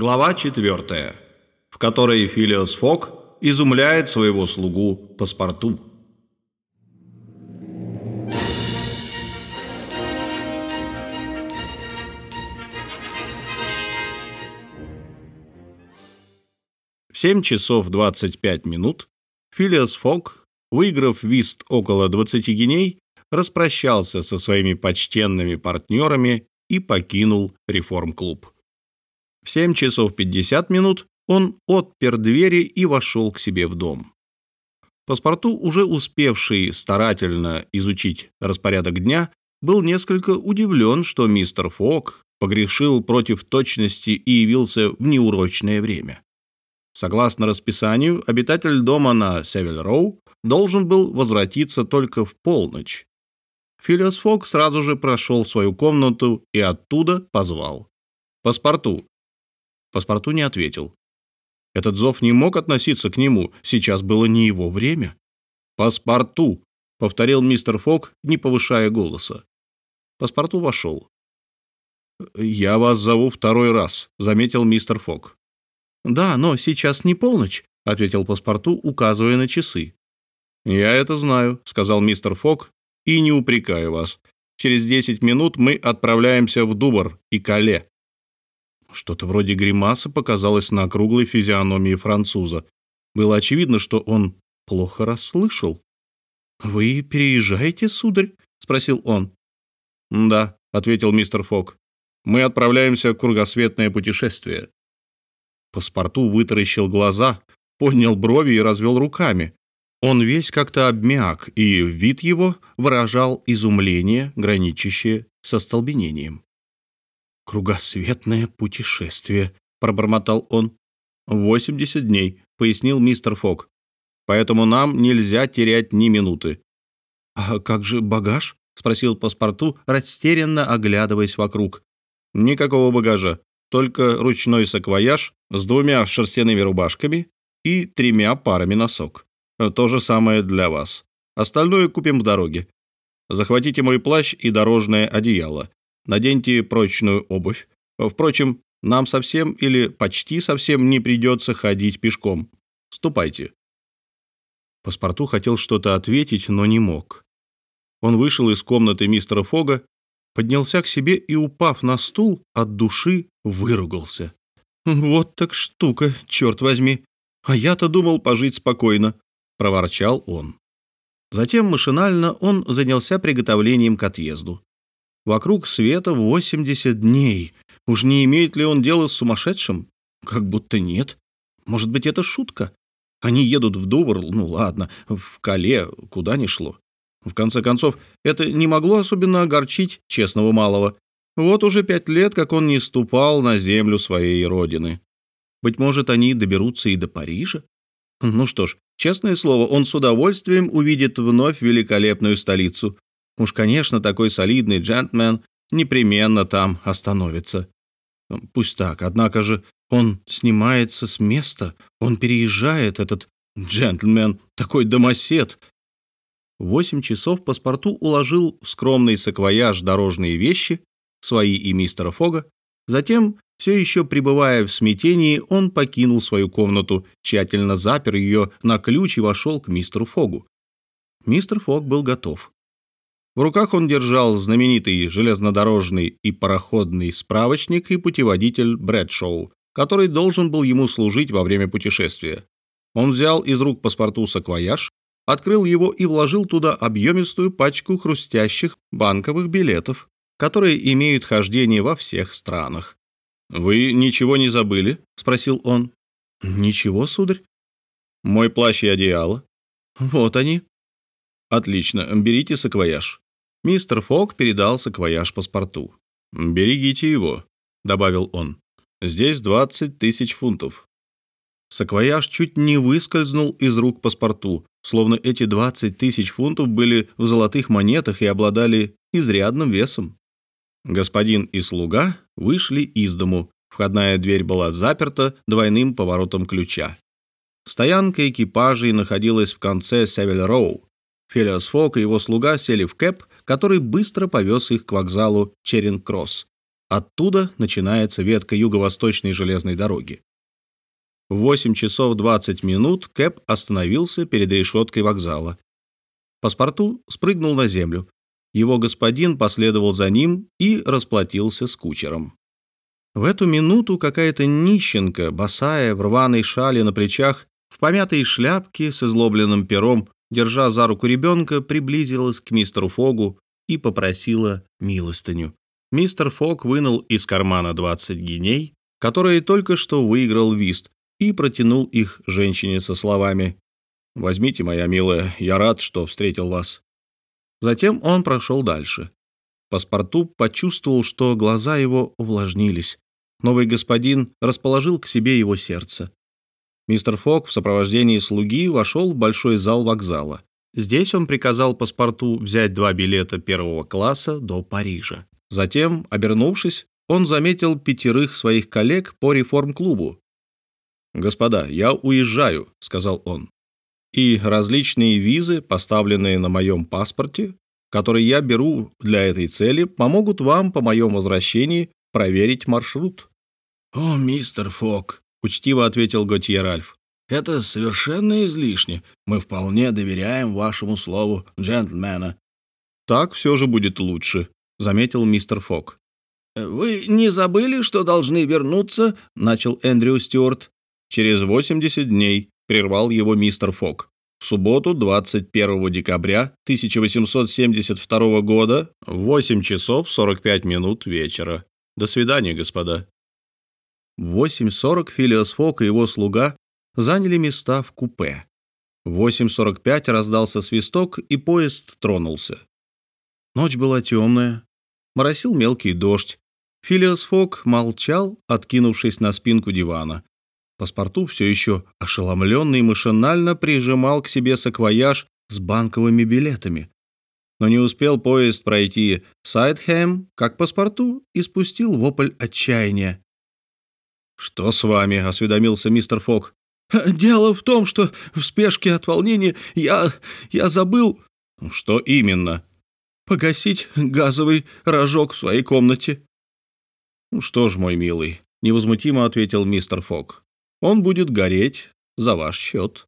Глава 4, в которой Филиос Фок изумляет своего слугу паспорту. В 7 часов 25 минут Филиос Фок, выиграв вист около 20 геней, распрощался со своими почтенными партнерами и покинул реформ-клуб. В 7 часов 50 минут он отпер двери и вошел к себе в дом. Паспорту, уже успевший старательно изучить распорядок дня, был несколько удивлен, что мистер Фок погрешил против точности и явился в неурочное время. Согласно расписанию, обитатель дома на Севель-Роу должен был возвратиться только в полночь. Филиос Фок сразу же прошел в свою комнату и оттуда позвал. «Паспорту». Паспорту не ответил. Этот зов не мог относиться к нему, сейчас было не его время. «Паспорту», — повторил мистер Фок, не повышая голоса. Паспорту вошел. «Я вас зову второй раз», — заметил мистер Фок. «Да, но сейчас не полночь», — ответил паспорту, указывая на часы. «Я это знаю», — сказал мистер Фок, — «и не упрекаю вас. Через десять минут мы отправляемся в Дубар и Кале». Что-то вроде гримаса показалось на круглой физиономии француза. Было очевидно, что он плохо расслышал. «Вы переезжаете, сударь?» — спросил он. «Да», — ответил мистер Фок. «Мы отправляемся в кругосветное путешествие». Паспорту вытаращил глаза, поднял брови и развел руками. Он весь как-то обмяк, и вид его выражал изумление, граничащее со столбенением. «Кругосветное путешествие», — пробормотал он. «Восемьдесят дней», — пояснил мистер Фок. «Поэтому нам нельзя терять ни минуты». «А как же багаж?» — спросил паспорту, растерянно оглядываясь вокруг. «Никакого багажа, только ручной саквояж с двумя шерстяными рубашками и тремя парами носок. То же самое для вас. Остальное купим в дороге. Захватите мой плащ и дорожное одеяло наденьте прочную обувь. Впрочем, нам совсем или почти совсем не придется ходить пешком. Ступайте». Паспорту хотел что-то ответить, но не мог. Он вышел из комнаты мистера Фога, поднялся к себе и, упав на стул, от души выругался. «Вот так штука, черт возьми! А я-то думал пожить спокойно», — проворчал он. Затем машинально он занялся приготовлением к отъезду. Вокруг света 80 дней. Уж не имеет ли он дело с сумасшедшим? Как будто нет. Может быть, это шутка? Они едут в Дувр, ну ладно, в Кале, куда ни шло. В конце концов, это не могло особенно огорчить честного малого. Вот уже пять лет, как он не ступал на землю своей родины. Быть может, они доберутся и до Парижа? Ну что ж, честное слово, он с удовольствием увидит вновь великолепную столицу. Уж, конечно, такой солидный джентльмен непременно там остановится. Пусть так, однако же он снимается с места, он переезжает, этот джентльмен, такой домосед. Восемь часов паспорту уложил в скромный саквояж дорожные вещи, свои и мистера Фога. Затем, все еще пребывая в смятении, он покинул свою комнату, тщательно запер ее на ключ и вошел к мистеру Фогу. Мистер Фог был готов. В руках он держал знаменитый железнодорожный и пароходный справочник и путеводитель Брэдшоу, который должен был ему служить во время путешествия. Он взял из рук паспорту саквояж, открыл его и вложил туда объемистую пачку хрустящих банковых билетов, которые имеют хождение во всех странах. «Вы ничего не забыли?» — спросил он. «Ничего, сударь». «Мой плащ и одеяло». «Вот они». «Отлично, берите саквояж». Мистер Фок передал саквояж паспорту. «Берегите его», — добавил он. «Здесь 20 тысяч фунтов». Саквояж чуть не выскользнул из рук паспорту, словно эти 20 тысяч фунтов были в золотых монетах и обладали изрядным весом. Господин и слуга вышли из дому. Входная дверь была заперта двойным поворотом ключа. Стоянка экипажей находилась в конце Севель-Роу. Фелиас Фок и его слуга сели в кэп, который быстро повез их к вокзалу Черинг-Кросс. Оттуда начинается ветка юго-восточной железной дороги. В 8 часов 20 минут Кэп остановился перед решеткой вокзала. Паспорту спрыгнул на землю. Его господин последовал за ним и расплатился с кучером. В эту минуту какая-то нищенка, босая, в рваной шале на плечах, в помятой шляпке с излобленным пером, держа за руку ребенка, приблизилась к мистеру Фогу и попросила милостыню. Мистер Фог вынул из кармана 20 гиней, которые только что выиграл вист, и протянул их женщине со словами «Возьмите, моя милая, я рад, что встретил вас». Затем он прошел дальше. Паспорту почувствовал, что глаза его увлажнились. Новый господин расположил к себе его сердце. Мистер Фок в сопровождении слуги вошел в большой зал вокзала. Здесь он приказал паспорту взять два билета первого класса до Парижа. Затем, обернувшись, он заметил пятерых своих коллег по реформ-клубу. «Господа, я уезжаю», — сказал он. «И различные визы, поставленные на моем паспорте, которые я беру для этой цели, помогут вам по моем возвращении проверить маршрут». «О, мистер Фок», — учтиво ответил Готье Ральф, «это совершенно излишне. Мы вполне доверяем вашему слову джентльмена». «Так все же будет лучше», — заметил мистер Фок. «Вы не забыли, что должны вернуться?» — начал Эндрю Стюарт. «Через 80 дней», — прервал его мистер Фок. В субботу, 21 декабря 1872 года, в 8 часов 45 минут вечера. До свидания, господа. В 8.40 Филиас Фок и его слуга заняли места в купе. В 8.45 раздался свисток, и поезд тронулся. Ночь была темная, моросил мелкий дождь. Филиас Фок молчал, откинувшись на спинку дивана. Паспорту все еще ошеломленный машинально прижимал к себе саквояж с банковыми билетами. Но не успел поезд пройти Сайдхэм, как паспорту, и спустил вопль отчаяния. «Что с вами?» — осведомился мистер Фок. «Дело в том, что в спешке от волнения я... я забыл...» «Что именно?» «Погасить газовый рожок в своей комнате». «Ну что ж, мой милый», — невозмутимо ответил мистер Фок. Он будет гореть за ваш счет.